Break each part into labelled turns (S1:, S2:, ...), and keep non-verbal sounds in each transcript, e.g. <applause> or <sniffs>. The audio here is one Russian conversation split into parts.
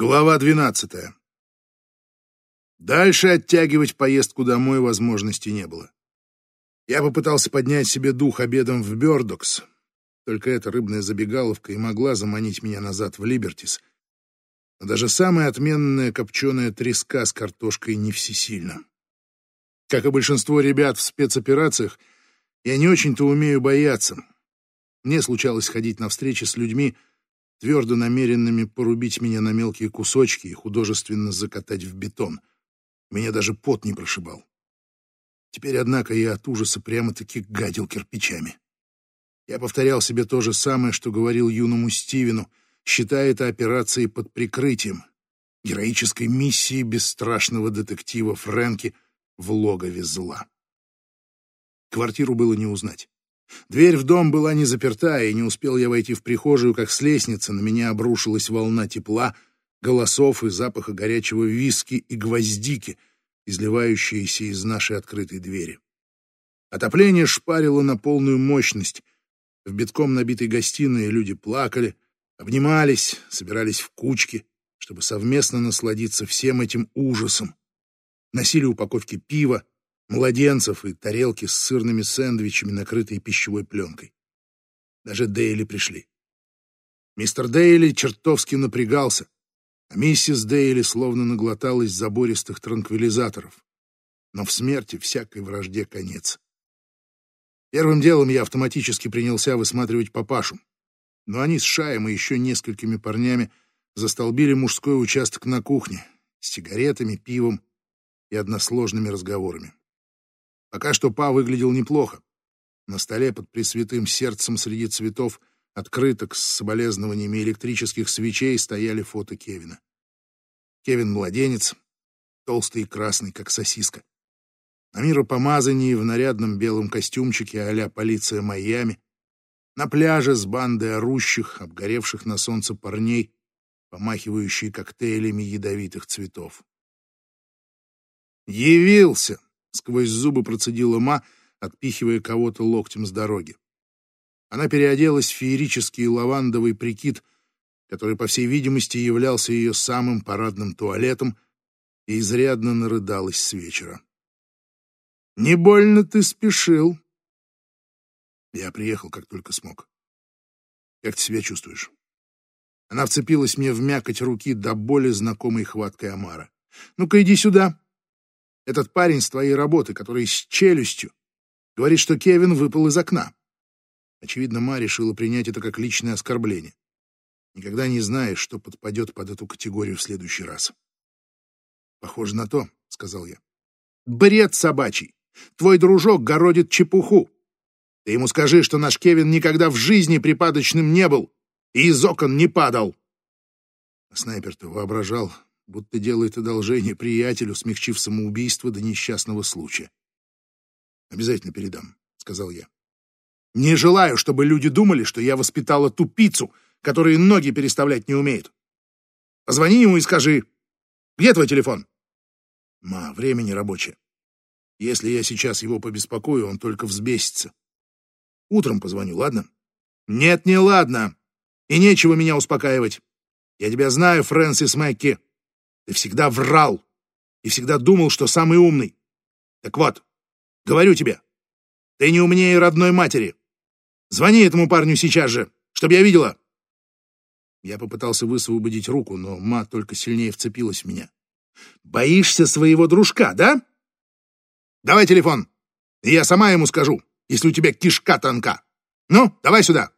S1: Глава двенадцатая. Дальше оттягивать поездку домой возможности не было. Я попытался поднять себе дух обедом в Бёрдокс, только эта рыбная забегаловка и могла заманить меня назад в Либертис. Но даже самая отменная копченая треска с картошкой не всесильна. Как и большинство ребят в спецоперациях, я не очень-то умею бояться. Мне случалось ходить на встречи с людьми, твердо намеренными порубить меня на мелкие кусочки и художественно закатать в бетон. Меня даже пот не прошибал. Теперь, однако, я от ужаса прямо-таки гадил кирпичами. Я повторял себе то же самое, что говорил юному Стивену, считая это операцией под прикрытием, героической миссией бесстрашного детектива Фрэнки в логове зла. Квартиру было не узнать. Дверь в дом была не заперта, и не успел я войти в прихожую, как с лестницы на меня обрушилась волна тепла, голосов и запаха горячего виски и гвоздики, изливающиеся из нашей открытой двери. Отопление шпарило на полную мощность. В битком набитой гостиной люди плакали, обнимались, собирались в кучки, чтобы совместно насладиться всем этим ужасом. Носили упаковки пива, младенцев и тарелки с сырными сэндвичами, накрытые пищевой пленкой. Даже Дейли пришли. Мистер Дейли чертовски напрягался, а миссис Дейли словно наглоталась забористых транквилизаторов. Но в смерти всякой вражде конец. Первым делом я автоматически принялся высматривать папашу, но они с Шаем и еще несколькими парнями застолбили мужской участок на кухне с сигаретами, пивом и односложными разговорами. Пока что Па выглядел неплохо. На столе под пресвятым сердцем среди цветов открыток с соболезнованиями электрических свечей стояли фото Кевина. Кевин младенец, толстый и красный, как сосиска. На миропомазании в нарядном белом костюмчике а полиция Майами. На пляже с бандой орущих, обгоревших на солнце парней, помахивающие коктейлями ядовитых цветов. «Явился!» Сквозь зубы процедила Ма, отпихивая кого-то локтем с дороги. Она переоделась в феерический лавандовый прикид, который, по всей видимости, являлся ее самым парадным туалетом, и изрядно нарыдалась с вечера. «Не больно ты спешил?» Я приехал, как только смог. «Как ты себя чувствуешь?» Она вцепилась мне в мякоть руки до боли знакомой хваткой Амара. «Ну-ка, иди сюда!» Этот парень с твоей работы, который с челюстью, говорит, что Кевин выпал из окна. Очевидно, Ма решила принять это как личное оскорбление. Никогда не знаешь, что подпадет под эту категорию в следующий раз. «Похоже на то», — сказал я. «Бред собачий! Твой дружок городит чепуху. Ты ему скажи, что наш Кевин никогда в жизни припадочным не был и из окон не падал». Снайпер-то воображал, будто делает одолжение приятелю, смягчив самоубийство до несчастного случая. «Обязательно передам», — сказал я. «Не желаю, чтобы люди думали, что я воспитала тупицу, который ноги переставлять не умеет. Позвони ему и скажи, где твой телефон?» «Ма, время не рабочее. Если я сейчас его побеспокою, он только взбесится. Утром позвоню, ладно?» «Нет, не ладно. И нечего меня успокаивать. Я тебя знаю, Фрэнсис Мэкки. Ты всегда врал и всегда думал, что самый умный. Так вот, говорю тебе, ты не умнее родной матери. Звони этому парню сейчас же, чтобы я видела. Я попытался высвободить руку, но ма только сильнее вцепилась в меня. Боишься своего дружка, да? Давай телефон, и я сама ему скажу, если у тебя кишка тонка. Ну, давай сюда.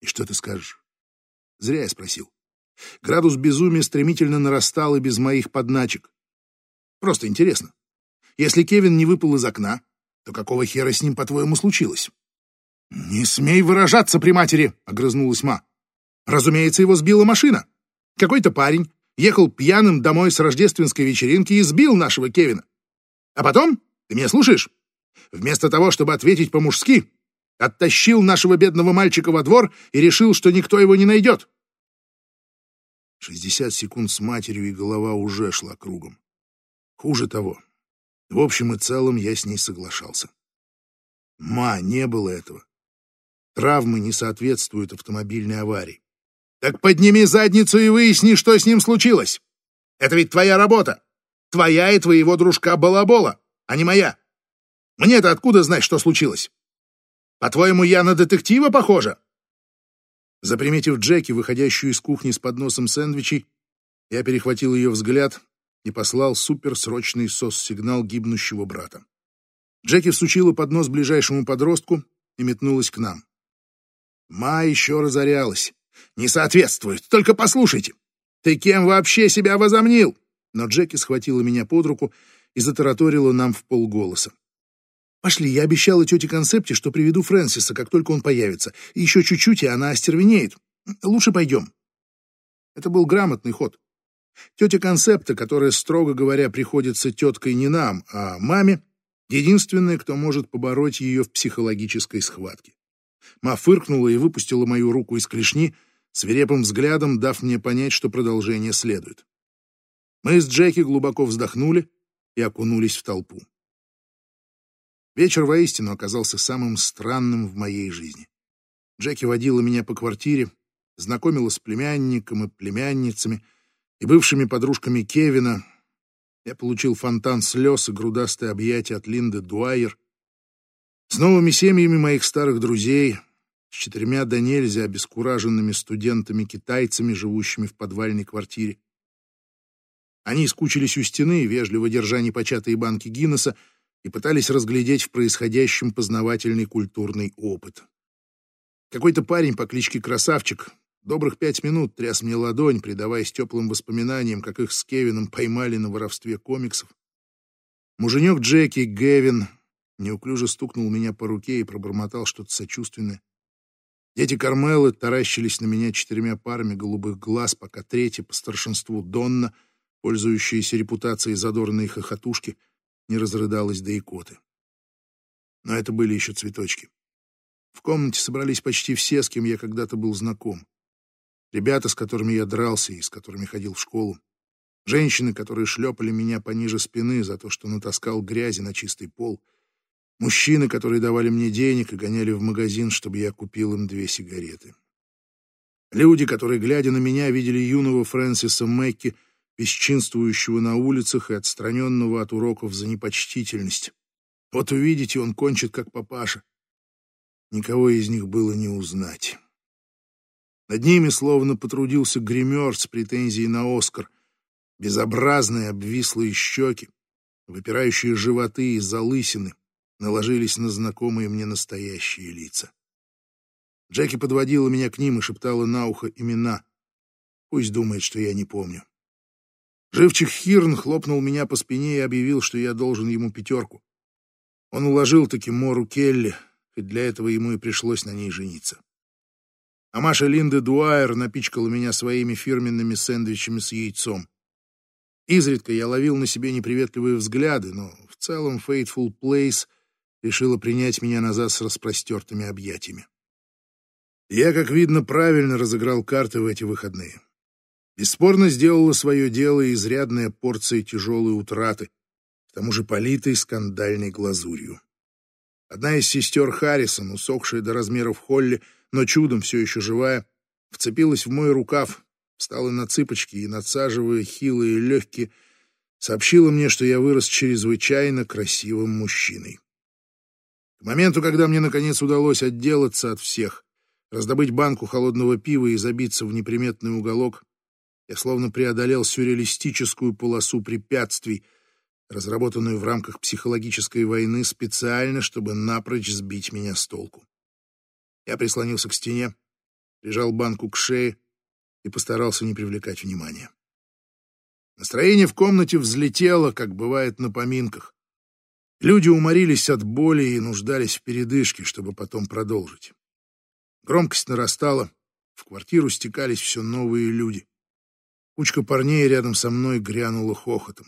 S1: И что ты скажешь? Зря я спросил. Градус безумия стремительно нарастал и без моих подначек. Просто интересно. Если Кевин не выпал из окна, то какого хера с ним, по-твоему, случилось? «Не смей выражаться при матери!» — огрызнулась Ма. «Разумеется, его сбила машина. Какой-то парень ехал пьяным домой с рождественской вечеринки и сбил нашего Кевина. А потом, ты меня слушаешь? Вместо того, чтобы ответить по-мужски, оттащил нашего бедного мальчика во двор и решил, что никто его не найдет. Шестьдесят секунд с матерью, и голова уже шла кругом. Хуже того. В общем и целом я с ней соглашался. Ма, не было этого. Травмы не соответствуют автомобильной аварии. Так подними задницу и выясни, что с ним случилось. Это ведь твоя работа. Твоя и твоего дружка Балабола, а не моя. Мне-то откуда знать, что случилось? По-твоему, я на детектива похожа?» Заприметив Джеки, выходящую из кухни с подносом сэндвичей, я перехватил ее взгляд и послал суперсрочный сос-сигнал гибнущего брата. Джеки всучила поднос ближайшему подростку и метнулась к нам. Ма еще разорялась. «Не соответствует, только послушайте. Ты кем вообще себя возомнил?» Но Джеки схватила меня под руку и затараторила нам в полголоса. «Пошли, я обещала тете Концепте, что приведу Фрэнсиса, как только он появится. Еще чуть-чуть, и она остервенеет. Лучше пойдем». Это был грамотный ход. Тетя Концепта, которая, строго говоря, приходится теткой не нам, а маме, единственная, кто может побороть ее в психологической схватке. Ма фыркнула и выпустила мою руку из клешни, свирепым взглядом дав мне понять, что продолжение следует. Мы с Джеки глубоко вздохнули и окунулись в толпу. Вечер воистину оказался самым странным в моей жизни. Джеки водила меня по квартире, знакомила с племянником и племянницами и бывшими подружками Кевина. Я получил фонтан слез и грудастое объятие от Линды Дуайер. С новыми семьями моих старых друзей, с четырьмя до нельзя обескураженными студентами-китайцами, живущими в подвальной квартире. Они скучились у стены, вежливо держа непочатые банки Гиннесса, и пытались разглядеть в происходящем познавательный культурный опыт. Какой-то парень по кличке Красавчик добрых пять минут тряс мне ладонь, предаваясь теплым воспоминаниям, как их с Кевином поймали на воровстве комиксов. Муженек Джеки, Гевин, неуклюже стукнул меня по руке и пробормотал что-то сочувственное. Дети Кармелы таращились на меня четырьмя парами голубых глаз, пока третья по старшинству Донна, пользующаяся репутацией задорной хохотушки, не разрыдалась до икоты. Но это были еще цветочки. В комнате собрались почти все, с кем я когда-то был знаком. Ребята, с которыми я дрался и с которыми ходил в школу. Женщины, которые шлепали меня пониже спины за то, что натаскал грязи на чистый пол. Мужчины, которые давали мне денег и гоняли в магазин, чтобы я купил им две сигареты. Люди, которые, глядя на меня, видели юного Фрэнсиса Мэкки — бесчинствующего на улицах и отстраненного от уроков за непочтительность. Вот увидите, он кончит, как папаша. Никого из них было не узнать. Над ними словно потрудился гример с претензией на Оскар. Безобразные обвислые щеки, выпирающие животы и залысины наложились на знакомые мне настоящие лица. Джеки подводила меня к ним и шептала на ухо имена. Пусть думает, что я не помню. Живчик Хирн хлопнул меня по спине и объявил, что я должен ему пятерку. Он уложил таки Мору Келли, хоть для этого ему и пришлось на ней жениться. А Маша Линда Дуайер напичкала меня своими фирменными сэндвичами с яйцом. Изредка я ловил на себе неприветливые взгляды, но в целом Fateful Place решила принять меня назад с распростертыми объятиями. Я, как видно, правильно разыграл карты в эти выходные. Бесспорно сделала свое дело изрядная порция тяжелой утраты, к тому же политой скандальной глазурью. Одна из сестер Харрисон, усохшая до размеров Холли, но чудом все еще живая, вцепилась в мой рукав, встала на цыпочки и, надсаживая хилые легкие, сообщила мне, что я вырос чрезвычайно красивым мужчиной. К моменту, когда мне наконец удалось отделаться от всех, раздобыть банку холодного пива и забиться в неприметный уголок, я словно преодолел сюрреалистическую полосу препятствий, разработанную в рамках психологической войны специально, чтобы напрочь сбить меня с толку. Я прислонился к стене, прижал банку к шее и постарался не привлекать внимания. Настроение в комнате взлетело, как бывает на поминках. Люди уморились от боли и нуждались в передышке, чтобы потом продолжить. Громкость нарастала, в квартиру стекались все новые люди. Кучка парней рядом со мной грянула хохотом.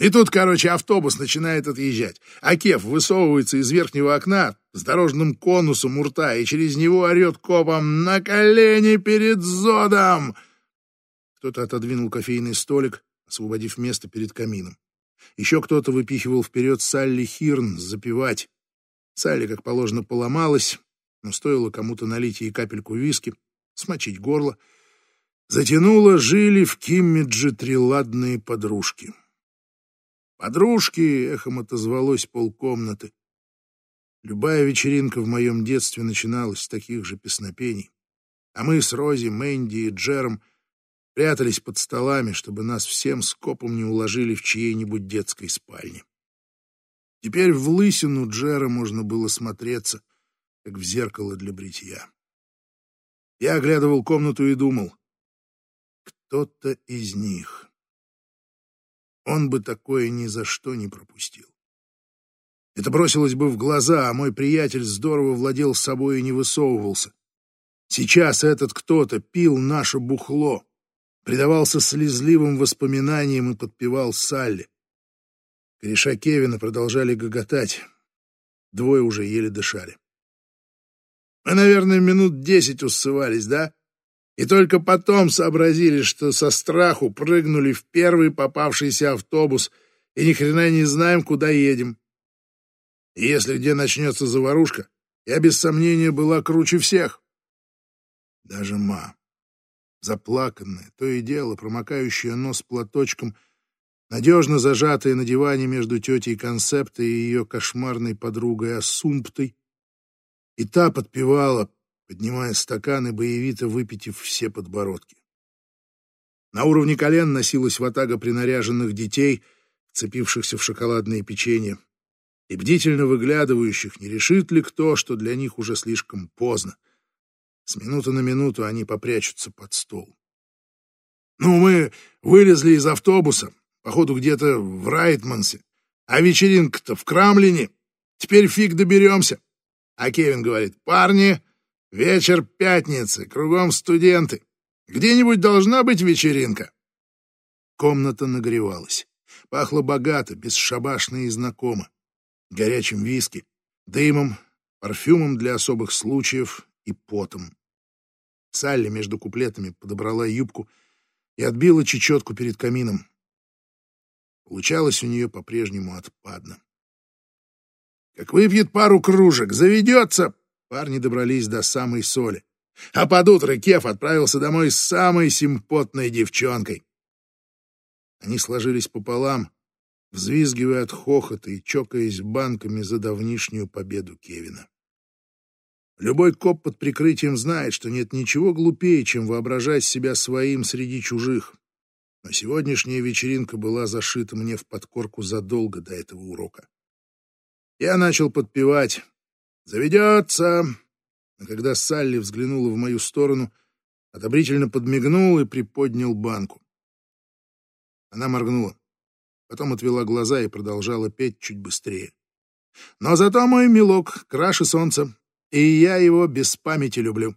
S1: И тут, короче, автобус начинает отъезжать, а Кеф высовывается из верхнего окна с дорожным конусом у рта и через него орет копом «На колени перед зодом!» Кто-то отодвинул кофейный столик, освободив место перед камином. Еще кто-то выпихивал вперед Салли Хирн запивать. Салли, как положено, поломалась, но стоило кому-то налить ей капельку виски, смочить горло — Затянуло жили в Киммидже ладные подружки. Подружки, эхом отозвалось полкомнаты. Любая вечеринка в моем детстве начиналась с таких же песнопений. А мы с Рози, Мэнди и Джером прятались под столами, чтобы нас всем скопом не уложили в чьей-нибудь детской спальне. Теперь в лысину Джера можно было смотреться, как в зеркало для бритья. Я оглядывал комнату и думал, кто-то из них. Он бы такое ни за что не пропустил. Это бросилось бы в глаза, а мой приятель здорово владел собой и не высовывался. Сейчас этот кто-то пил наше бухло, предавался слезливым воспоминаниям и подпевал Салли. Кореша Кевина продолжали гоготать. Двое уже еле дышали. Мы, наверное, минут десять усывались, да? И только потом сообразили, что со страху прыгнули в первый попавшийся автобус и ни хрена не знаем, куда едем. И если где начнется заварушка, я без сомнения была круче всех. Даже ма, заплаканная, то и дело, промокающая нос платочком, надежно зажатая на диване между тетей Концептой и ее кошмарной подругой Ассумптой, и та подпевала, поднимая стаканы, боевито выпитив все подбородки. На уровне колен носилась ватага принаряженных детей, вцепившихся в шоколадные печенья, и бдительно выглядывающих, не решит ли кто, что для них уже слишком поздно. С минуты на минуту они попрячутся под стол. Ну, мы вылезли из автобуса, походу где-то в Райтмансе, а вечеринка-то в Крамлине. Теперь фиг доберемся. А Кевин говорит, парни, Вечер пятницы, кругом студенты. Где-нибудь должна быть вечеринка. Комната нагревалась. Пахло богато, бесшабашно и знакомо. Горячим виски, дымом, парфюмом для особых случаев и потом. Салли между куплетами подобрала юбку и отбила чечетку перед камином. Получалось у нее по-прежнему отпадно. Как выпьет пару кружек, заведется, Парни добрались до самой соли. А под утро Кеф отправился домой с самой симпотной девчонкой. Они сложились пополам, взвизгивая от хохота и чокаясь банками за давнишнюю победу Кевина. Любой коп под прикрытием знает, что нет ничего глупее, чем воображать себя своим среди чужих. Но сегодняшняя вечеринка была зашита мне в подкорку задолго до этого урока. Я начал подпевать, «Заведется!» А когда Салли взглянула в мою сторону, одобрительно подмигнул и приподнял банку. Она моргнула, потом отвела глаза и продолжала петь чуть быстрее. «Но зато мой милок краше солнца, и я его без памяти люблю».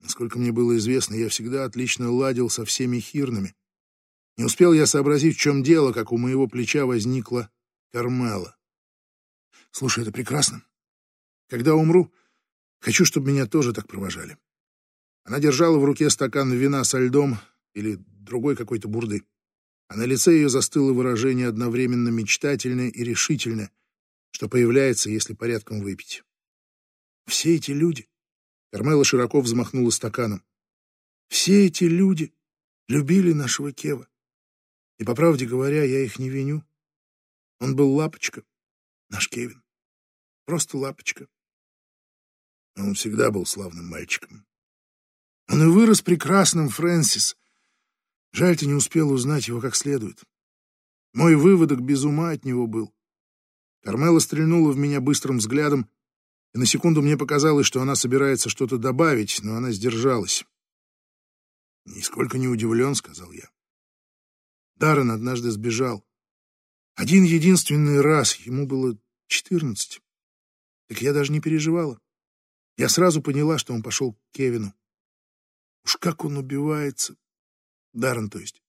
S1: Насколько мне было известно, я всегда отлично ладил со всеми хирнами. Не успел я сообразить, в чем дело, как у моего плеча возникла Кармела. «Слушай, это прекрасно. Когда умру, хочу, чтобы меня тоже так провожали. Она держала в руке стакан вина со льдом или другой какой-то бурды, а на лице ее застыло выражение одновременно мечтательное и решительное, что появляется, если порядком выпить. Все эти люди... Кармела широко взмахнула стаканом. Все эти люди любили нашего Кева. И, по правде говоря, я их не виню. Он был лапочка, наш Кевин. Просто лапочка. Он всегда был славным мальчиком. Он и вырос прекрасным, Фрэнсис. Жаль, ты не успел узнать его как следует. Мой выводок без ума от него был. Кармела стрельнула в меня быстрым взглядом, и на секунду мне показалось, что она собирается что-то добавить, но она сдержалась. «Нисколько не удивлен», — сказал я. Даррен однажды сбежал. Один единственный раз, ему было четырнадцать. Так я даже не переживала. Я сразу поняла, что он пошел к Кевину. Уж как он убивается. Даррен, то есть.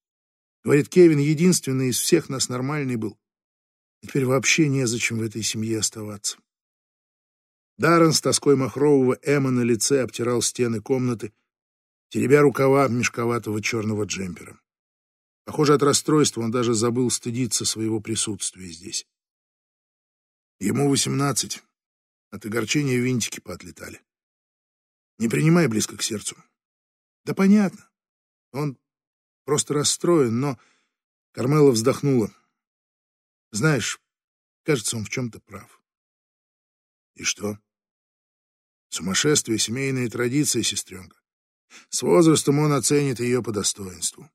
S1: Говорит, Кевин единственный из всех нас нормальный был. И теперь вообще незачем в этой семье оставаться. Даррен с тоской махрового Эма на лице обтирал стены комнаты, теребя рукава мешковатого черного джемпера. Похоже, от расстройства он даже забыл стыдиться своего присутствия здесь. Ему восемнадцать. От огорчения винтики поотлетали. Не принимай близко к сердцу. Да понятно. Он просто расстроен, но... Кармела вздохнула. Знаешь, кажется, он в чем-то прав. И что? Сумасшествие, семейные традиции, сестренка. С возрастом он оценит ее по достоинству.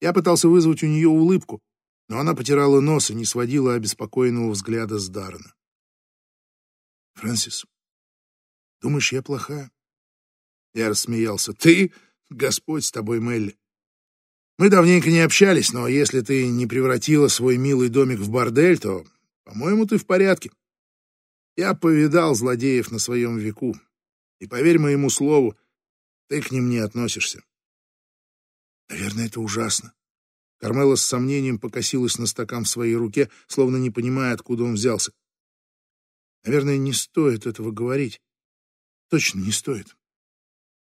S1: Я пытался вызвать у нее улыбку, но она потирала нос и не сводила обеспокоенного взгляда с Даррена. «Фрэнсис, думаешь, я плохая?» Я рассмеялся. «Ты? Господь с тобой, Мелли. Мы давненько не общались, но если ты не превратила свой милый домик в бордель, то, по-моему, ты в порядке. Я повидал злодеев на своем веку, и, поверь моему слову, ты к ним не относишься. Наверное, это ужасно. Кармела с сомнением покосилась на стакан в своей руке, словно не понимая, откуда он взялся. Наверное, не стоит этого говорить. Точно не стоит.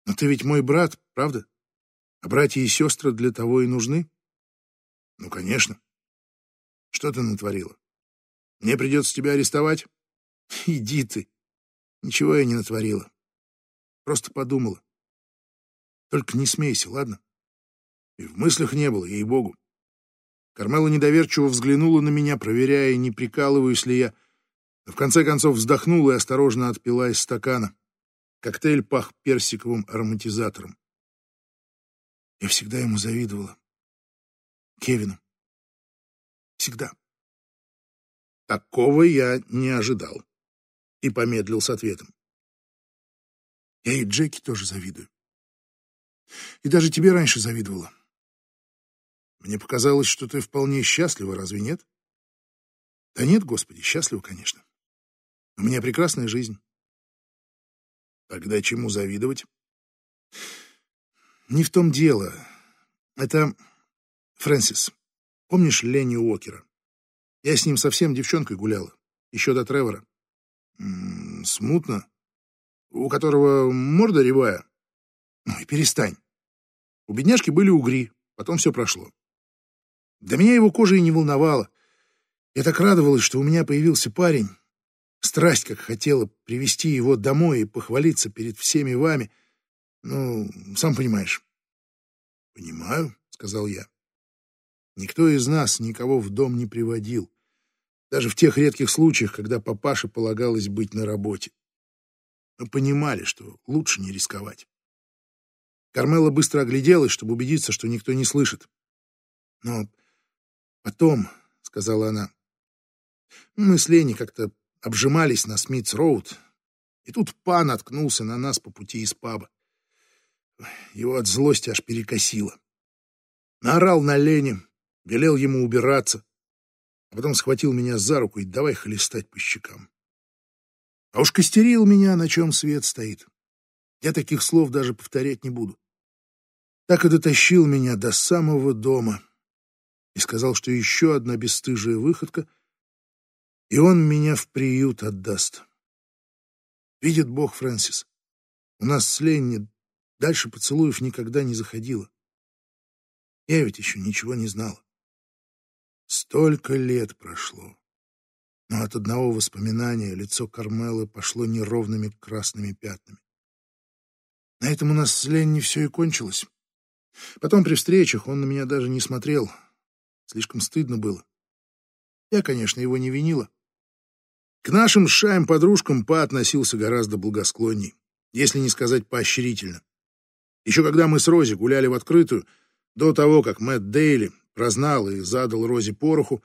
S1: Но ты ведь мой брат, правда? А братья и сестры для того и нужны? Ну, конечно. Что ты натворила? Мне придется тебя арестовать? <laughs> Иди ты. Ничего я не натворила. Просто подумала. Только не смейся, ладно? И в мыслях не было, ей-богу. Кармела недоверчиво взглянула на меня, проверяя, не прикалываюсь ли я, в конце концов вздохнула и осторожно отпила из стакана. Коктейль пах персиковым ароматизатором. Я всегда ему завидовала. Кевину. Всегда. Такого я не ожидал. И помедлил с ответом. Я и Джеки тоже завидую. И даже тебе раньше завидовала. Мне показалось, что ты вполне счастлива, разве нет? Да нет, Господи, счастлива, конечно. У меня прекрасная жизнь. Тогда чему завидовать? Не в том дело. Это Фрэнсис. Помнишь Ленни Уокера? Я с ним совсем девчонкой гуляла. Еще до Тревора. М -м, смутно. У которого морда ревая. Ну и перестань. У бедняжки были угри, потом все прошло. Да меня его кожа и не волновала. Я так радовалась, что у меня появился парень. Страсть, как хотела привести его домой и похвалиться перед всеми вами. Ну, сам понимаешь. Понимаю, сказал я. Никто из нас никого в дом не приводил. Даже в тех редких случаях, когда папаше полагалось быть на работе. Мы понимали, что лучше не рисковать. Кармела быстро огляделась, чтобы убедиться, что никто не слышит. Но потом, — сказала она, — мы с Леней как-то обжимались на Смитс-Роуд, и тут пан наткнулся на нас по пути из паба. Его от злости аж перекосило. Наорал на Лене, велел ему убираться, а потом схватил меня за руку и давай хлестать по щекам. А уж костерил меня, на чем свет стоит. Я таких слов даже повторять не буду так и дотащил меня до самого дома и сказал, что еще одна бесстыжая выходка, и он меня в приют отдаст. Видит Бог, Фрэнсис, у нас с Ленни дальше поцелуев никогда не заходило. Я ведь еще ничего не знала. Столько лет прошло. Но от одного воспоминания лицо Кармелы пошло неровными красными пятнами. На этом у нас с Ленни все и кончилось. Потом при встречах он на меня даже не смотрел. Слишком стыдно было. Я, конечно, его не винила. К нашим шаем-подружкам Па относился гораздо благосклонней, если не сказать поощрительно. Еще когда мы с Рози гуляли в открытую, до того, как Мэтт Дейли прознал и задал Розе пороху,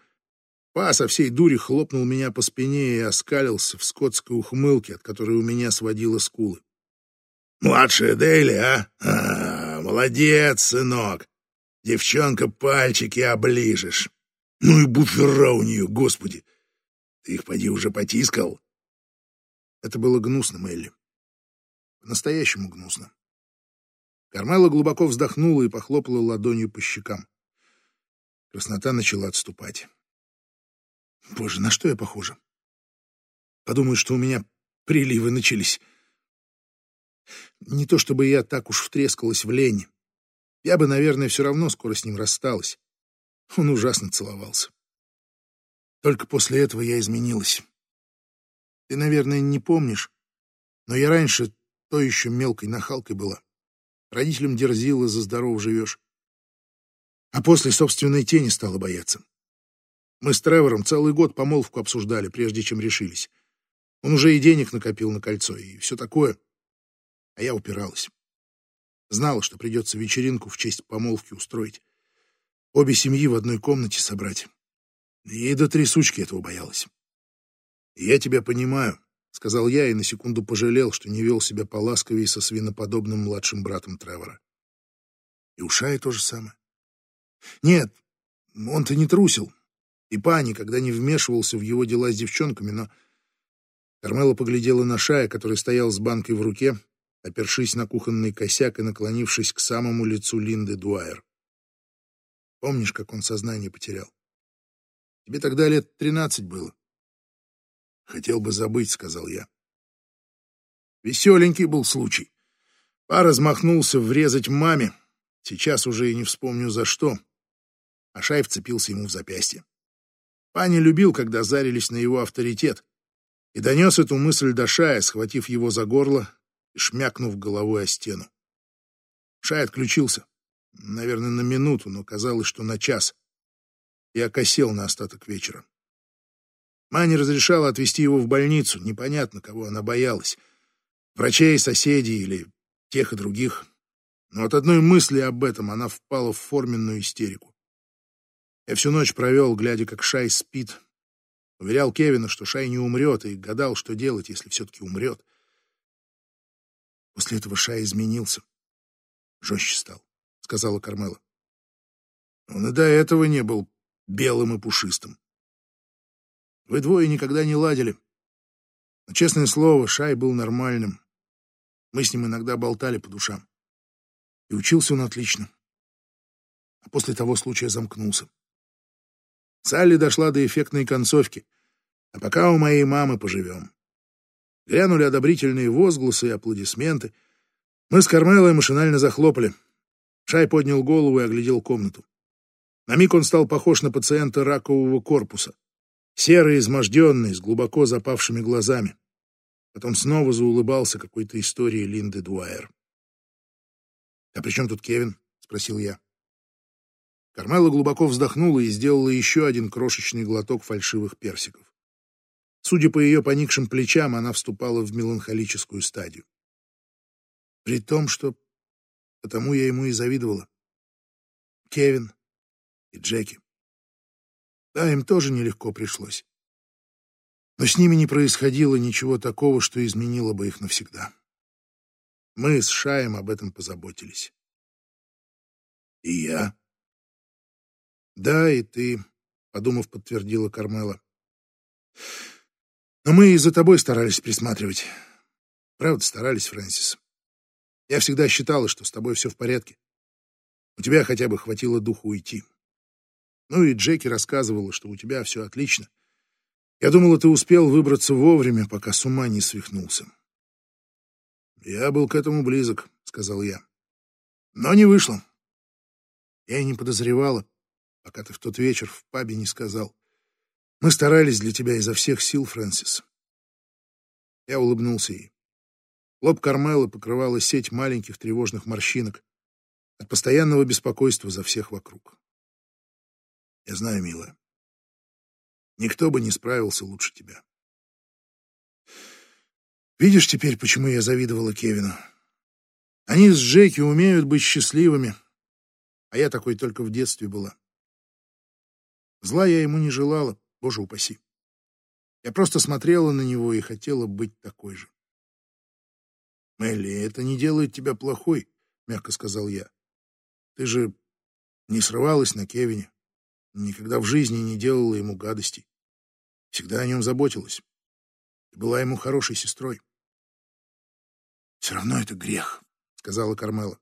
S1: Па со всей дури хлопнул меня по спине и оскалился в скотской ухмылке, от которой у меня сводило скулы. «Младшая Дейли, а? а молодец, сынок. Девчонка, пальчики оближешь. Ну и буфера у нее, господи. Ты их, поди, уже потискал? Это было гнусно, Мелли. По-настоящему гнусно. Кармела глубоко вздохнула и похлопала ладонью по щекам. Краснота начала отступать. Боже, на что я похожа? Подумаю, что у меня приливы начались. Не то чтобы я так уж втрескалась в лень. Я бы, наверное, все равно скоро с ним рассталась. Он ужасно целовался. Только после этого я изменилась. Ты, наверное, не помнишь, но я раньше то еще мелкой нахалкой была. Родителям дерзила, за здорово живешь. А после собственной тени стала бояться. Мы с Тревором целый год помолвку обсуждали, прежде чем решились. Он уже и денег накопил на кольцо, и все такое. А я упиралась. Знала, что придется вечеринку в честь помолвки устроить. Обе семьи в одной комнате собрать. И до трясучки этого боялась. «Я тебя понимаю», — сказал я и на секунду пожалел, что не вел себя поласковее со свиноподобным младшим братом Тревора. И у Шая то же самое. Нет, он-то не трусил, и па никогда не вмешивался в его дела с девчонками, но... Кармела поглядела на Шая, который стоял с банкой в руке, опершись на кухонный косяк и наклонившись к самому лицу Линды Дуайер. Помнишь, как он сознание потерял? Тебе тогда лет тринадцать было. Хотел бы забыть, сказал я. Веселенький был случай. Па размахнулся врезать маме. Сейчас уже и не вспомню за что. А Шай вцепился ему в запястье. Паня любил, когда зарились на его авторитет, и донес эту мысль до Шая, схватив его за горло и шмякнув головой о стену. Шай отключился. Наверное, на минуту, но казалось, что на час. И окосел на остаток вечера. Маня разрешала отвезти его в больницу. Непонятно, кого она боялась. Врачей, соседей или тех и других. Но от одной мысли об этом она впала в форменную истерику. Я всю ночь провел, глядя, как Шай спит. Уверял Кевина, что Шай не умрет, и гадал, что делать, если все-таки умрет. После этого Шай изменился. Жестче стал, — сказала Кармела. Он и до этого не был белым и пушистым. Вы двое никогда не ладили. Но, честное слово, Шай был нормальным. Мы с ним иногда болтали по душам. И учился он отлично. А после того случая замкнулся. Салли дошла до эффектной концовки. А пока у моей мамы поживем. Грянули одобрительные возгласы и аплодисменты. Мы с Кармелой машинально захлопали. Шай поднял голову и оглядел комнату. На миг он стал похож на пациента ракового корпуса серый, изможденный, с глубоко запавшими глазами. Потом снова заулыбался какой-то историей Линды Дуайер. «А при чем тут Кевин?» — спросил я. Кармела глубоко вздохнула и сделала еще один крошечный глоток фальшивых персиков. Судя по ее поникшим плечам, она вступала в меланхолическую стадию. При том, что потому я ему и завидовала. Кевин и Джеки. Да, им тоже нелегко пришлось. Но с ними не происходило ничего такого, что изменило бы их навсегда. Мы с Шаем об этом позаботились. И я. Да, и ты, подумав, подтвердила Кармела. Но мы и за тобой старались присматривать. Правда, старались, Фрэнсис. Я всегда считала, что с тобой все в порядке. У тебя хотя бы хватило духу уйти. Ну и Джеки рассказывала, что у тебя все отлично. Я думала, ты успел выбраться вовремя, пока с ума не свихнулся. Я был к этому близок, сказал я. Но не вышло. Я и не подозревала, пока ты в тот вечер в пабе не сказал. Мы старались для тебя изо всех сил, Фрэнсис. Я улыбнулся ей. Лоб Кармелы покрывала сеть маленьких тревожных морщинок от постоянного беспокойства за всех вокруг. Я знаю, милая. Никто бы не справился лучше тебя. Видишь теперь, почему я завидовала Кевину? Они с Джеки умеют быть счастливыми, а я такой только в детстве была. Зла я ему не желала, боже упаси. Я просто смотрела на него и хотела быть такой же. «Мелли, это не делает тебя плохой», — мягко сказал я. «Ты же не срывалась на Кевине. Никогда в жизни не делала ему гадостей. Всегда о нем заботилась. И была ему хорошей сестрой. «Все равно это грех», — сказала Кармела.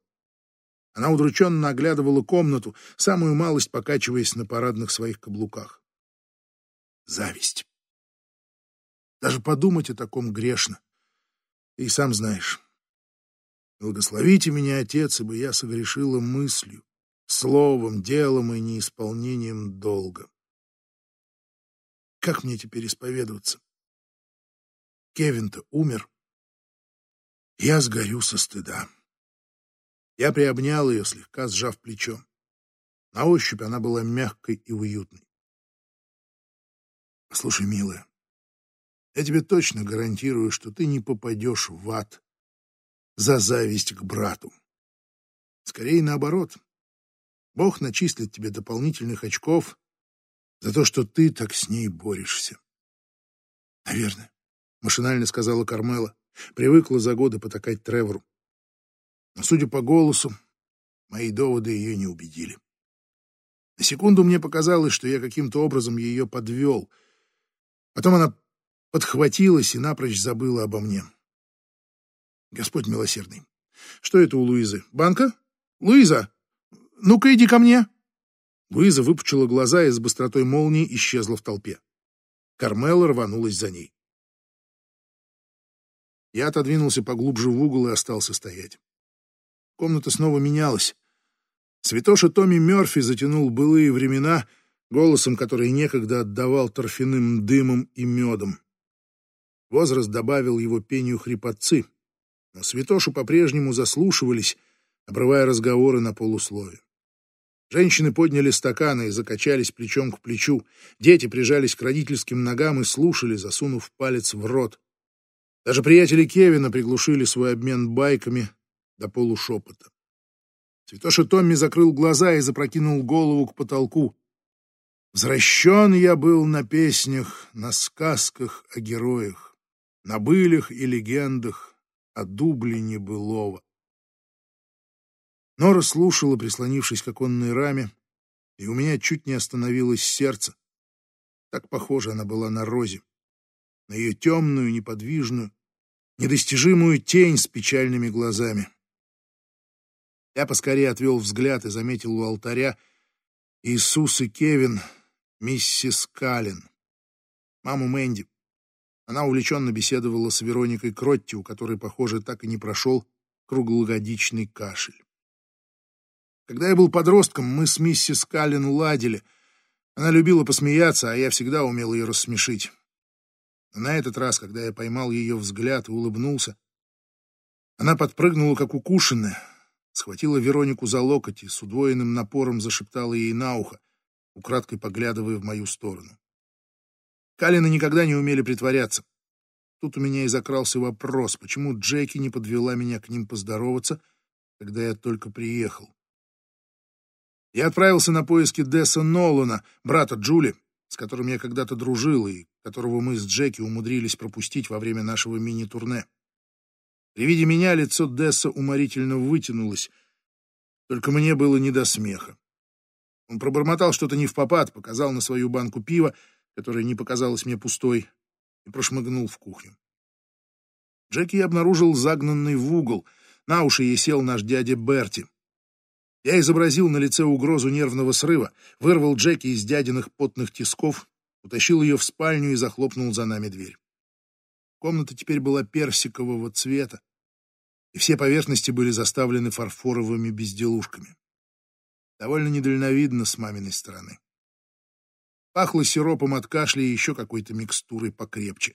S1: Она удрученно оглядывала комнату, самую малость покачиваясь на парадных своих каблуках. Зависть. Даже подумать о таком грешно. Ты и сам знаешь. Благословите меня, Отец, ибо я согрешила мыслью, словом, делом и неисполнением долга. Как мне теперь исповедоваться? Кевин-то умер. Я сгорю со стыда. Я приобнял ее, слегка сжав плечо. На ощупь она была мягкой и уютной. Послушай, милая, я тебе точно гарантирую, что ты не попадешь в ад за зависть к брату. Скорее наоборот. Бог начислит тебе дополнительных очков за то, что ты так с ней борешься. Наверное, машинально сказала Кармела. Привыкла за годы потакать Тревору. Но, судя по голосу, мои доводы ее не убедили. На секунду мне показалось, что я каким-то образом ее подвел. Потом она подхватилась и напрочь забыла обо мне. Господь милосердный. Что это у Луизы? Банка? Луиза, ну-ка иди ко мне. Луиза выпучила глаза и с быстротой молнии исчезла в толпе. Кармела рванулась за ней. Я отодвинулся поглубже в угол и остался стоять. Комната снова менялась. Святоша Томми Мёрфи затянул былые времена голосом, который некогда отдавал торфяным дымом и медом. Возраст добавил его пению хрипотцы, но святоши по-прежнему заслушивались, обрывая разговоры на полуслове. Женщины подняли стаканы и закачались плечом к плечу. Дети прижались к родительским ногам и слушали, засунув палец в рот. Даже приятели Кевина приглушили свой обмен байками до полушепота. Святоша Томми закрыл глаза и запрокинул голову к потолку. Возвращен я был на песнях, на сказках о героях, на былях и легендах о Дублине былого. Нора слушала, прислонившись к оконной раме, и у меня чуть не остановилось сердце. Так похожа она была на Розе, на ее темную, неподвижную, недостижимую тень с печальными глазами. Я поскорее отвел взгляд и заметил у алтаря Иисус и Кевин, миссис Каллен, маму Мэнди. Она увлеченно беседовала с Вероникой Кротти, у которой, похоже, так и не прошел круглогодичный кашель. Когда я был подростком, мы с миссис Каллен ладили. Она любила посмеяться, а я всегда умел ее рассмешить. На этот раз, когда я поймал ее взгляд и улыбнулся, она подпрыгнула, как укушенная, схватила Веронику за локоть и с удвоенным напором зашептала ей на ухо, украдкой поглядывая в мою сторону. Калины никогда не умели притворяться. Тут у меня и закрался вопрос, почему Джеки не подвела меня к ним поздороваться, когда я только приехал. Я отправился на поиски Десса Нолана, брата Джули, с которым я когда-то дружил и которого мы с Джеки умудрились пропустить во время нашего мини-турне. При виде меня лицо Десса уморительно вытянулось, только мне было не до смеха. Он пробормотал что-то не в попад, показал на свою банку пива, которая не показалась мне пустой, и прошмыгнул в кухню. Джеки обнаружил загнанный в угол. На уши ей сел наш дядя Берти. Я изобразил на лице угрозу нервного срыва, вырвал Джеки из дядиных потных тисков, утащил ее в спальню и захлопнул за нами дверь. Комната теперь была персикового цвета, и все поверхности были заставлены фарфоровыми безделушками. Довольно недальновидно с маминой стороны. Пахло сиропом от кашля и еще какой-то микстурой покрепче.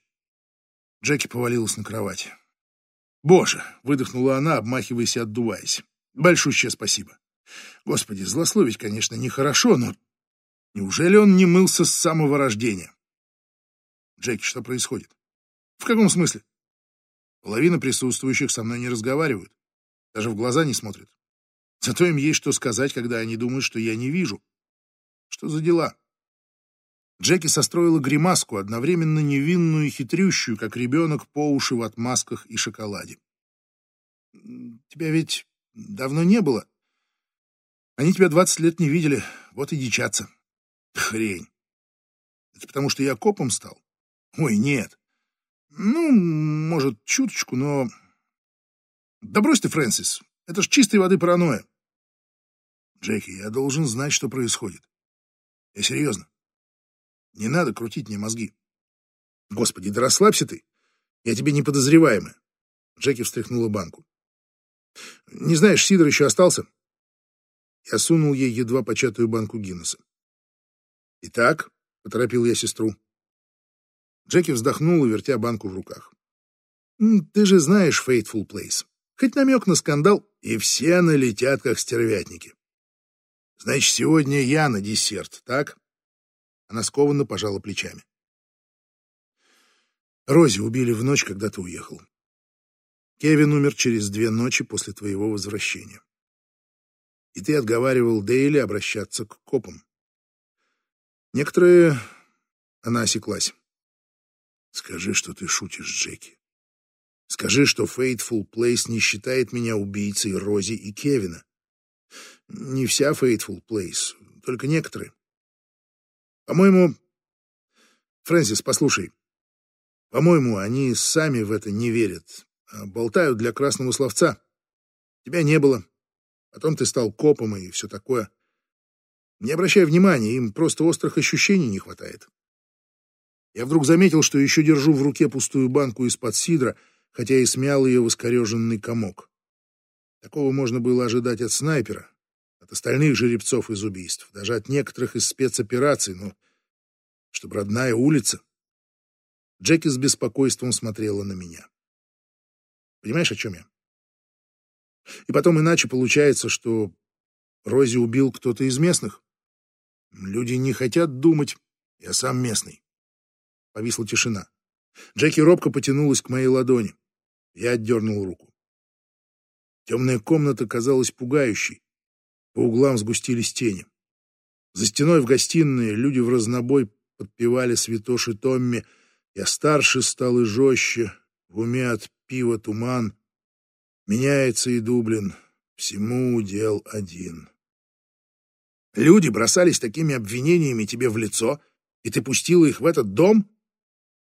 S1: Джеки повалилась на кровать. «Боже!» — выдохнула она, обмахиваясь и отдуваясь. «Большущее спасибо!» Господи, злословить, конечно, нехорошо, но неужели он не мылся с самого рождения? Джеки, что происходит? В каком смысле? Половина присутствующих со мной не разговаривают, даже в глаза не смотрят. Зато им есть что сказать, когда они думают, что я не вижу. Что за дела? Джеки состроила гримаску, одновременно невинную и хитрющую, как ребенок по уши в отмазках и шоколаде. «Тебя ведь давно не было?» Они тебя двадцать лет не видели, вот и дичатся. Хрень. Это потому, что я копом стал? Ой, нет. Ну, может, чуточку, но... Да брось ты, Фрэнсис, это ж чистой воды паранойя. Джеки, я должен знать, что происходит. Я серьезно. Не надо крутить мне мозги. Господи, да расслабься ты. Я тебе не подозреваемая. Джеки встряхнула банку. Не знаешь, Сидор еще остался? Я сунул ей едва початую банку Гиннесса. «Итак», — поторопил я сестру. Джеки вздохнула, вертя банку в руках. «Ты же знаешь Fateful Place. Хоть намек на скандал...» и все налетят, как стервятники. Значит, сегодня я на десерт, так? Она скованно пожала плечами. Рози убили в ночь, когда ты уехал. Кевин умер через две ночи после твоего возвращения. И ты отговаривал Дейли обращаться к копам. Некоторые... Она осеклась. Скажи, что ты шутишь, Джеки. Скажи, что Fateful Place не считает меня убийцей Рози и Кевина. Не вся Fateful Place, только некоторые. По-моему... Фрэнсис, послушай. По-моему, они сами в это не верят, а болтают для красного словца. Тебя не было. Потом ты стал копом и все такое. Не обращай внимания, им просто острых ощущений не хватает. Я вдруг заметил, что еще держу в руке пустую банку из-под сидра, хотя и смял ее в искореженный комок. Такого можно было ожидать от снайпера, от остальных жеребцов из убийств, даже от некоторых из спецопераций, но чтобы родная улица. Джеки с беспокойством смотрела на меня. Понимаешь, о чем я? И потом иначе получается, что Рози убил кто-то из местных. Люди не хотят думать, я сам местный. Повисла тишина. Джеки робко потянулась к моей ладони. Я отдернул руку. Темная комната казалась пугающей. По углам сгустились тени. За стеной в гостиной люди в разнобой подпевали святоши Томми. Я старше стал и жестче, в уме от пива туман. Меняется и Дублин, всему удел один. Люди бросались такими обвинениями тебе в лицо, и ты пустила их в этот дом?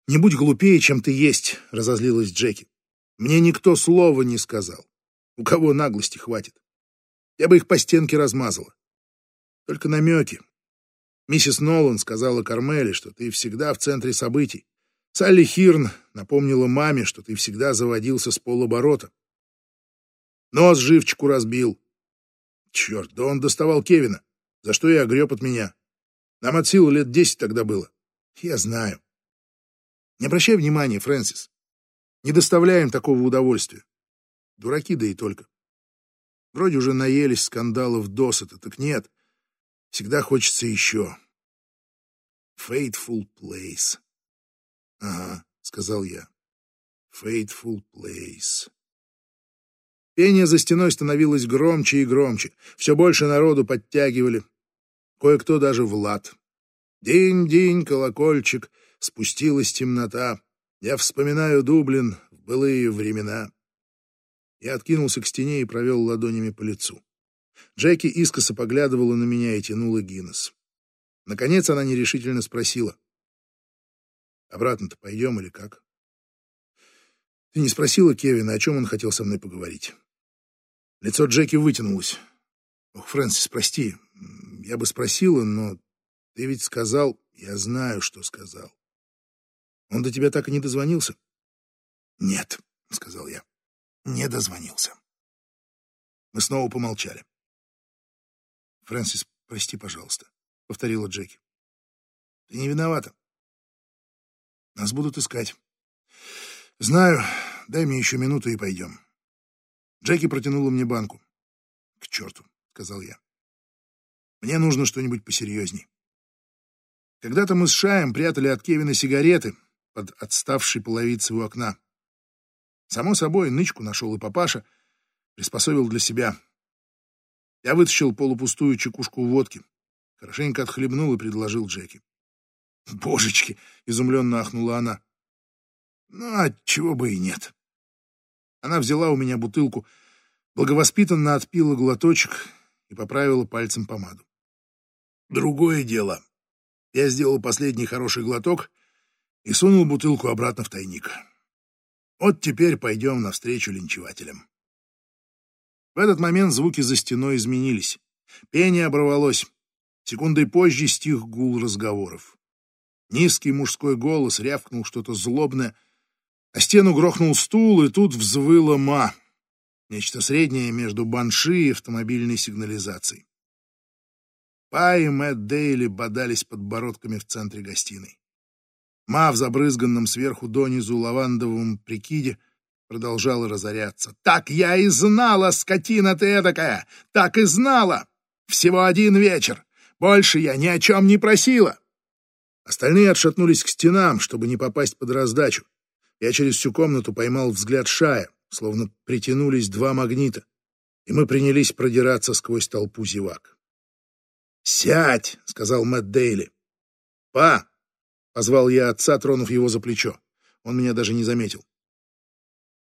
S1: «Не будь глупее, чем ты есть», — разозлилась Джеки. «Мне никто слова не сказал. У кого наглости хватит? Я бы их по стенке размазала. Только намеки. Миссис Нолан сказала Кармеле, что ты всегда в центре событий. Салли Хирн напомнила маме, что ты всегда заводился с полоборота. Нос живчику разбил. Черт, да он доставал Кевина, за что и огреб от меня. Нам от силы лет десять тогда было. Я знаю. Не обращай внимания, Фрэнсис. Не доставляем такого удовольствия. Дураки, да и только. Вроде уже наелись скандалов досыта, так нет. Всегда хочется еще. Fateful place. Ага, сказал я. Fateful place. Пение за стеной становилось громче и громче. Все больше народу подтягивали. Кое-кто даже в лад. День-день, колокольчик — спустилась темнота. Я вспоминаю Дублин в былые времена. Я откинулся к стене и провел ладонями по лицу. Джеки искоса поглядывала на меня и тянула Гиннес. Наконец она нерешительно спросила. «Обратно-то пойдем или как?» «Ты не спросила Кевина, о чем он хотел со мной поговорить?» Лицо Джеки вытянулось. «Ох, Фрэнсис, прости, я бы спросила, но ты ведь сказал...» «Я знаю, что сказал. Он до тебя так и не дозвонился? Нет, сказал я. Не дозвонился. Мы снова помолчали. Фрэнсис, прости, пожалуйста, повторила Джеки. Ты не виновата. Нас будут искать. Знаю. Дай мне еще минуту и пойдем. Джеки протянула мне банку. К черту, сказал я. Мне нужно что-нибудь посерьезней. Когда-то мы с Шаем прятали от Кевина сигареты, под отставшей половицей у окна. Само собой, нычку нашел и папаша, приспособил для себя. Я вытащил полупустую чекушку водки, хорошенько отхлебнул и предложил Джеки. «Божечки!» — изумленно ахнула она. «Ну, а чего бы и нет». Она взяла у меня бутылку, благовоспитанно отпила глоточек и поправила пальцем помаду. Другое дело. Я сделал последний хороший глоток — и сунул бутылку обратно в тайник. Вот теперь пойдем навстречу линчевателям. В этот момент звуки за стеной изменились. Пение оборвалось. Секундой позже стих гул разговоров. Низкий мужской голос рявкнул что-то злобное, а стену грохнул стул, и тут взвыла ма. Нечто среднее между банши и автомобильной сигнализацией. Па и Мэтт Дейли бодались подбородками в центре гостиной. Ма в забрызганном сверху донизу лавандовом прикиде продолжала разоряться. «Так я и знала, скотина ты эдакая! Так и знала! Всего один вечер! Больше я ни о чем не просила!» Остальные отшатнулись к стенам, чтобы не попасть под раздачу. Я через всю комнату поймал взгляд Шая, словно притянулись два магнита, и мы принялись продираться сквозь толпу зевак. «Сядь!» — сказал Мэтт Дейли. «Па!» — позвал я отца, тронув его за плечо. Он меня даже не заметил.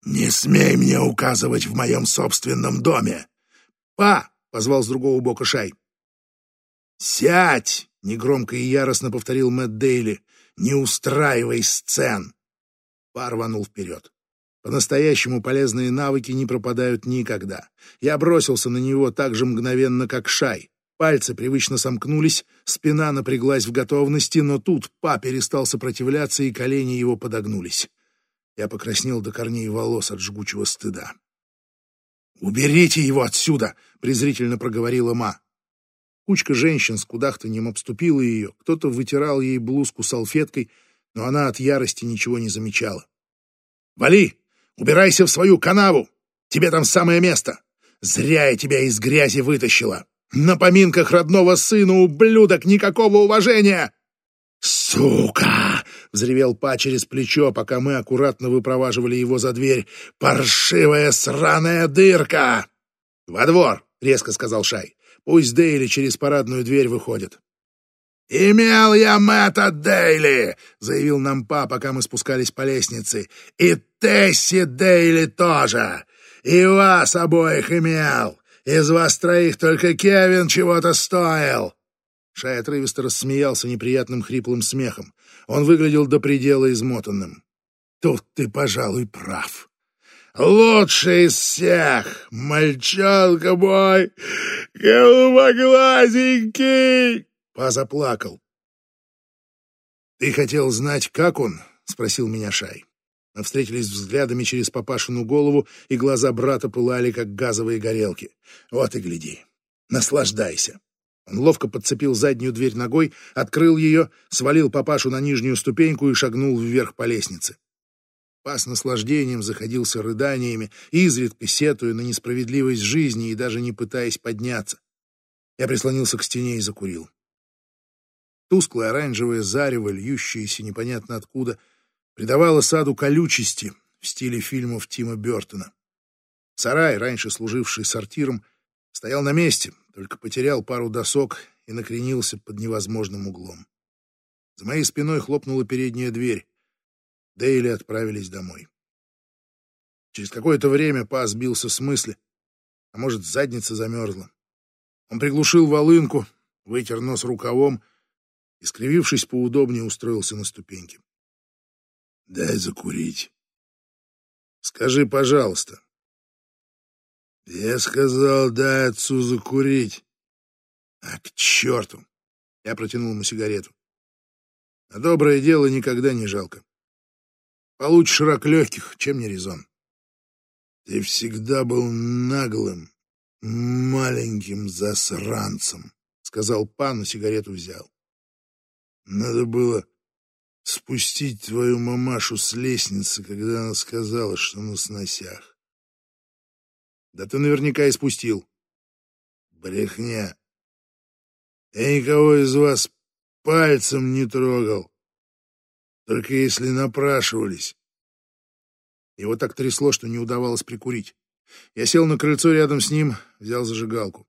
S1: «Не смей мне указывать в моем собственном доме!» «Па!» — позвал с другого бока Шай. «Сядь!» — негромко и яростно повторил Мэтт Дейли. «Не устраивай сцен!» Па рванул вперед. По-настоящему полезные навыки не пропадают никогда. Я бросился на него так же мгновенно, как Шай. Пальцы привычно сомкнулись, спина напряглась в готовности, но тут Па перестал сопротивляться, и колени его подогнулись. Я покраснел до корней волос от жгучего стыда. «Уберите его отсюда!» — презрительно проговорила Ма. Кучка женщин с кудахтаньем обступила ее, кто-то вытирал ей блузку салфеткой, но она от ярости ничего не замечала. «Вали! Убирайся в свою канаву! Тебе там самое место! Зря я тебя из грязи вытащила! На поминках родного сына, ублюдок, никакого уважения!» «Сука!» — взревел Па через плечо, пока мы аккуратно выпроваживали его за дверь. «Паршивая сраная дырка!» «Во двор!» — резко сказал Шай. «Пусть Дейли через парадную дверь выходит». «Имел я Мэтта Дейли!» — заявил нам Па, пока мы спускались по лестнице. «И Тесси Дейли тоже! И вас обоих имел! Из вас троих только Кевин чего-то стоил!» Шай отрывисто рассмеялся неприятным хриплым смехом. Он выглядел до предела измотанным. «Тут ты, пожалуй, прав. Лучший из всех, мальчонка мой, голубоглазенький!» Па заплакал. «Ты хотел знать, как он?» — спросил меня Шай. Мы встретились взглядами через папашину голову, и глаза брата пылали, как газовые горелки. «Вот и гляди. Наслаждайся!» Он ловко подцепил заднюю дверь ногой, открыл ее, свалил папашу на нижнюю ступеньку и шагнул вверх по лестнице. Пас наслаждением заходился рыданиями, изредка сетуя на несправедливость жизни и даже не пытаясь подняться. Я прислонился к стене и закурил. Тусклое оранжевое зарево, льющееся непонятно откуда, придавало саду колючести в стиле фильмов Тима Бертона. Сарай, раньше служивший сортиром, стоял на месте, только потерял пару досок и накренился под невозможным углом. За моей спиной хлопнула передняя дверь. Дейли отправились домой. Через какое-то время Па сбился с мысли, а может, задница замерзла. Он приглушил волынку, вытер нос рукавом и, скривившись поудобнее, устроился на ступеньке. «Дай закурить». «Скажи, пожалуйста, я сказал, дай отцу закурить. А к черту! Я протянул ему сигарету. На доброе дело никогда не жалко. Получишь рак легких, чем не резон. Ты всегда был наглым, маленьким засранцем, сказал пан, но сигарету взял. Надо было спустить твою мамашу с лестницы, когда она сказала, что на сносях. Да ты наверняка и спустил. Брехня. Я никого из вас пальцем не трогал. Только если напрашивались. Его так трясло, что не удавалось прикурить. Я сел на крыльцо рядом с ним, взял зажигалку.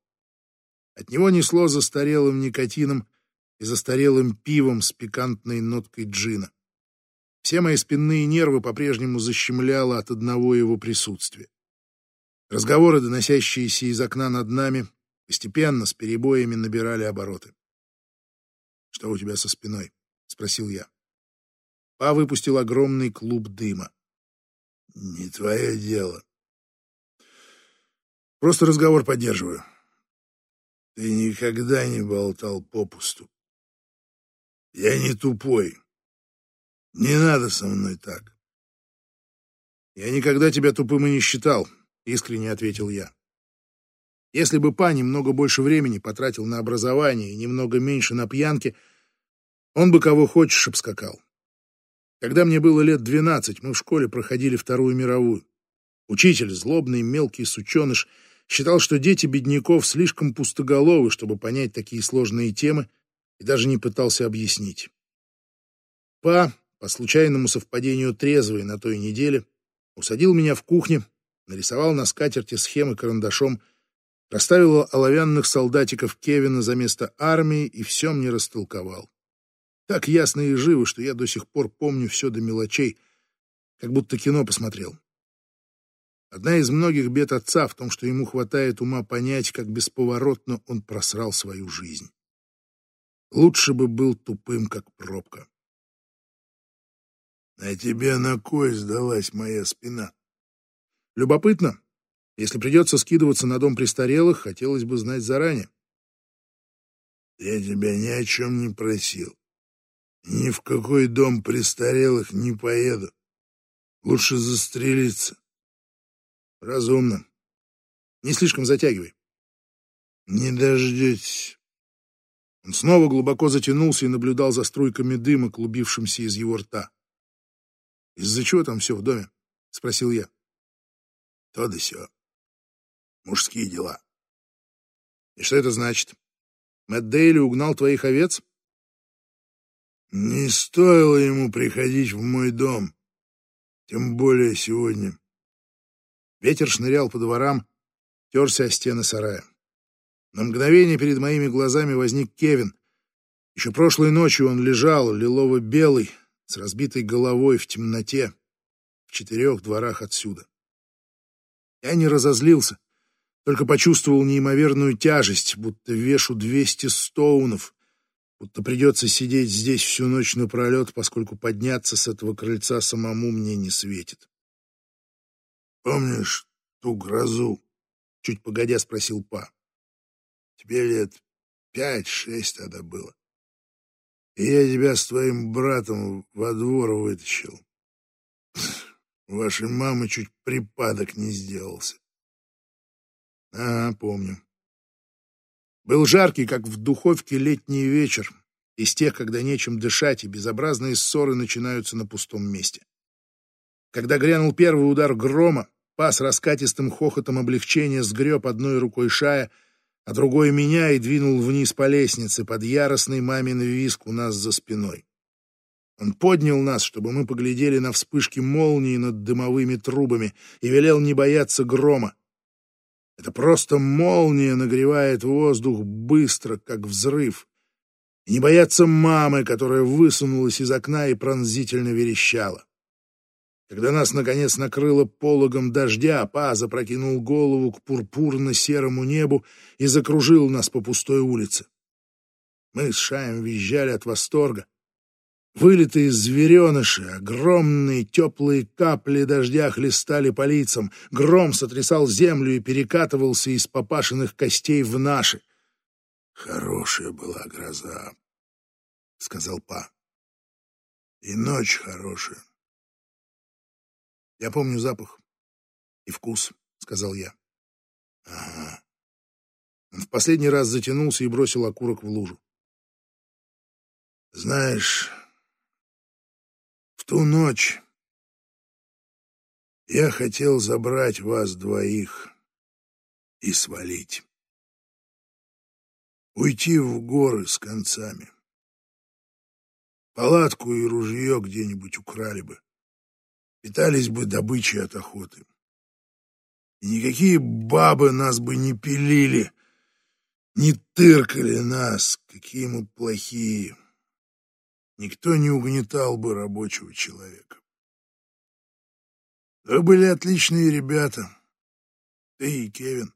S1: От него несло застарелым никотином и застарелым пивом с пикантной ноткой джина. Все мои спинные нервы по-прежнему защемляло от одного его присутствия. Разговоры, доносящиеся из окна над нами, постепенно, с перебоями, набирали обороты. «Что у тебя со спиной?» — спросил я. Па выпустил огромный клуб дыма. «Не твое дело. Просто разговор поддерживаю. Ты никогда не болтал попусту. Я не тупой. Не надо со мной так. Я никогда тебя тупым и не считал, — искренне ответил я. Если бы па немного больше времени потратил на образование и немного меньше на пьянки, он бы кого хочешь обскакал. Когда мне было лет двенадцать, мы в школе проходили Вторую мировую. Учитель, злобный мелкий сученыш, считал, что дети бедняков слишком пустоголовы, чтобы понять такие сложные темы, и даже не пытался объяснить. Па, по случайному совпадению трезвый на той неделе, усадил меня в кухне, нарисовал на скатерти схемы карандашом, расставил оловянных солдатиков Кевина за место армии и все мне растолковал. Так ясно и живо, что я до сих пор помню все до мелочей, как будто кино посмотрел. Одна из многих бед отца в том, что ему хватает ума понять, как бесповоротно он просрал свою жизнь. Лучше бы был тупым, как пробка.
S2: А тебе на кой сдалась моя спина?
S1: Любопытно. Если придется скидываться на дом престарелых, хотелось бы знать заранее.
S2: Я тебя ни о чем не просил. Ни в какой дом престарелых не поеду. Лучше застрелиться.
S1: Разумно. Не слишком затягивай.
S2: Не дождетесь.
S1: Он снова глубоко затянулся и наблюдал за струйками дыма, клубившимся из его рта. «Из-за чего там все в доме?» — спросил я.
S2: «То да сё. Мужские дела».
S1: «И что это значит? Мэтт Дейли угнал твоих овец?»
S2: «Не стоило ему приходить в мой дом, тем более сегодня».
S1: Ветер шнырял по дворам, терся о стены сарая. На мгновение перед моими глазами возник Кевин. Еще прошлой ночью он лежал, лилово-белый, с разбитой головой в темноте, в четырех дворах отсюда. Я не разозлился, только почувствовал неимоверную тяжесть, будто вешу двести стоунов, будто придется сидеть здесь всю ночь напролет, поскольку подняться с этого крыльца самому мне не светит.
S2: Помнишь ту грозу?
S1: Чуть погодя спросил Па.
S2: Тебе лет пять-шесть тогда было. И я тебя с твоим братом во двор вытащил. <sniffs> Вашей мамы чуть припадок не сделался.
S1: А, помню. Был жаркий, как в духовке, летний вечер, из тех, когда нечем дышать, и безобразные ссоры начинаются на пустом месте. Когда грянул первый удар грома, пас раскатистым хохотом облегчения сгреб одной рукой шая, а другой меня и двинул вниз по лестнице под яростный мамин виск у нас за спиной. Он поднял нас, чтобы мы поглядели на вспышки молнии над дымовыми трубами и велел не бояться грома. Это просто молния нагревает воздух быстро, как взрыв. И не бояться мамы, которая высунулась из окна и пронзительно верещала. Когда нас, наконец, накрыло пологом дождя, Па запрокинул голову к пурпурно-серому небу и закружил нас по пустой улице. Мы с Шаем визжали от восторга. Вылитые звереныши, огромные теплые капли дождя хлестали по лицам, гром сотрясал землю и перекатывался из попашенных костей в наши.
S2: «Хорошая была гроза», — сказал Па. «И ночь хорошая.
S1: Я помню запах и вкус, сказал я.
S2: Ага.
S1: Он в последний раз затянулся и бросил окурок в лужу.
S2: Знаешь, в ту ночь я хотел забрать вас двоих и свалить. Уйти в горы с концами. Палатку и ружье где-нибудь украли бы питались бы добычей от охоты. И никакие бабы нас бы не пилили, не тыркали нас, какие мы плохие. Никто не угнетал бы рабочего человека. Вы были отличные ребята, ты и Кевин.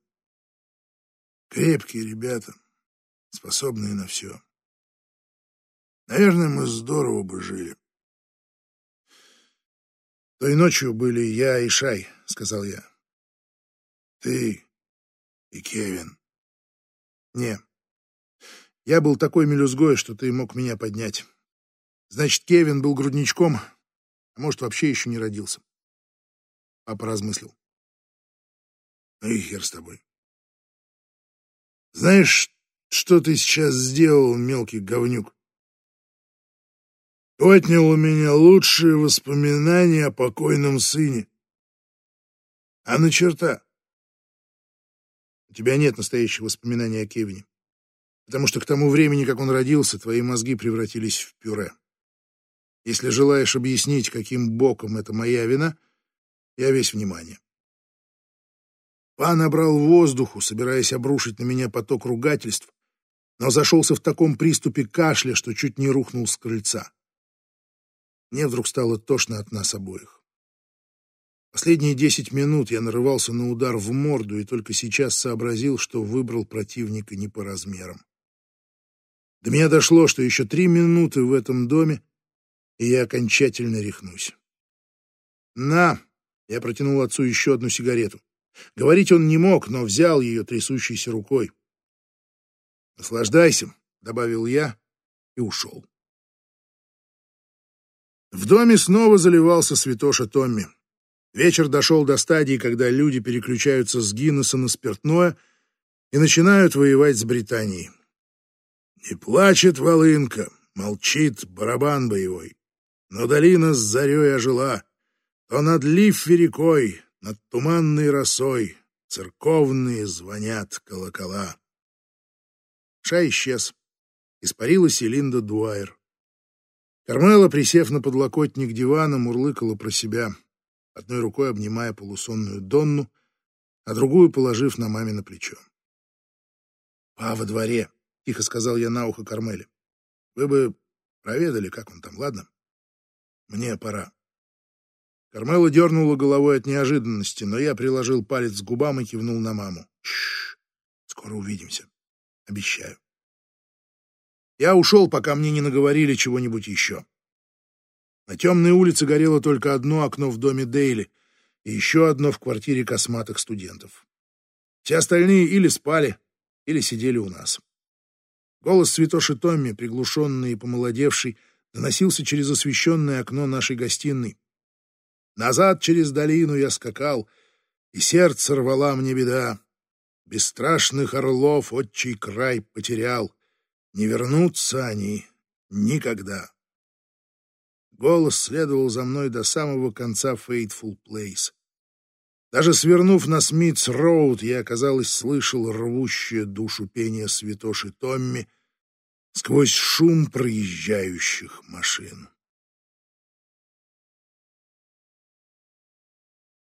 S2: Крепкие ребята, способные на все. Наверное, мы здорово бы жили.
S1: Той ночью были я и Шай, сказал я.
S2: Ты и Кевин.
S1: Не. Я был такой мелюзгой, что ты мог меня поднять. Значит, Кевин был грудничком, а может, вообще еще не родился. Папа размыслил.
S2: Ну и хер с тобой. Знаешь, что ты сейчас сделал, мелкий говнюк? Отнял у меня лучшие воспоминания о покойном сыне. А на черта?
S1: У тебя нет настоящих воспоминаний о Кевине. Потому что к тому времени, как он родился, твои мозги превратились в пюре. Если желаешь объяснить, каким боком это моя вина, я весь внимание. Па набрал воздуху, собираясь обрушить на меня поток ругательств, но зашелся в таком приступе кашля, что чуть не рухнул с крыльца. Мне вдруг стало тошно от нас обоих. Последние десять минут я нарывался на удар в морду и только сейчас сообразил, что выбрал противника не по размерам. До меня дошло, что еще три минуты в этом доме, и я окончательно рехнусь. «На!» — я протянул отцу еще одну сигарету. Говорить он не мог, но взял ее трясущейся рукой. «Наслаждайся», — добавил я и ушел. В доме снова заливался святоша Томми. Вечер дошел до стадии, когда люди переключаются с Гиннесса на спиртное и начинают воевать с Британией. Не плачет волынка, молчит барабан боевой. Но долина с зарей ожила, то над Лиффи рекой, над туманной росой церковные звонят колокола. Ша исчез. Испарилась и Линда. Кармела, присев на подлокотник дивана, мурлыкала про себя одной рукой обнимая полусонную Донну, а другую положив на маме на плечо. «Па во дворе», — тихо сказал я на ухо Кармеле. «Вы бы проведали, как он там, ладно? Мне пора». Кармела дернула головой от неожиданности, но я приложил палец к губам и кивнул на маму. «Шш, скоро увидимся. Обещаю». Я ушел, пока мне не наговорили чего-нибудь еще. На темной улице горело только одно окно в доме Дейли и еще одно в квартире косматых студентов. Все остальные или спали, или сидели у нас. Голос святоши Томми, приглушенный и помолодевший, доносился через освещенное окно нашей гостиной. Назад через долину я скакал, и сердце рвала мне беда. Бесстрашных орлов отчий край потерял. Не вернутся они никогда. Голос следовал за мной до самого конца Fateful Place. Даже свернув на Смитс-Роуд, я, казалось, слышал рвущее душу пение святоши Томми сквозь шум проезжающих машин.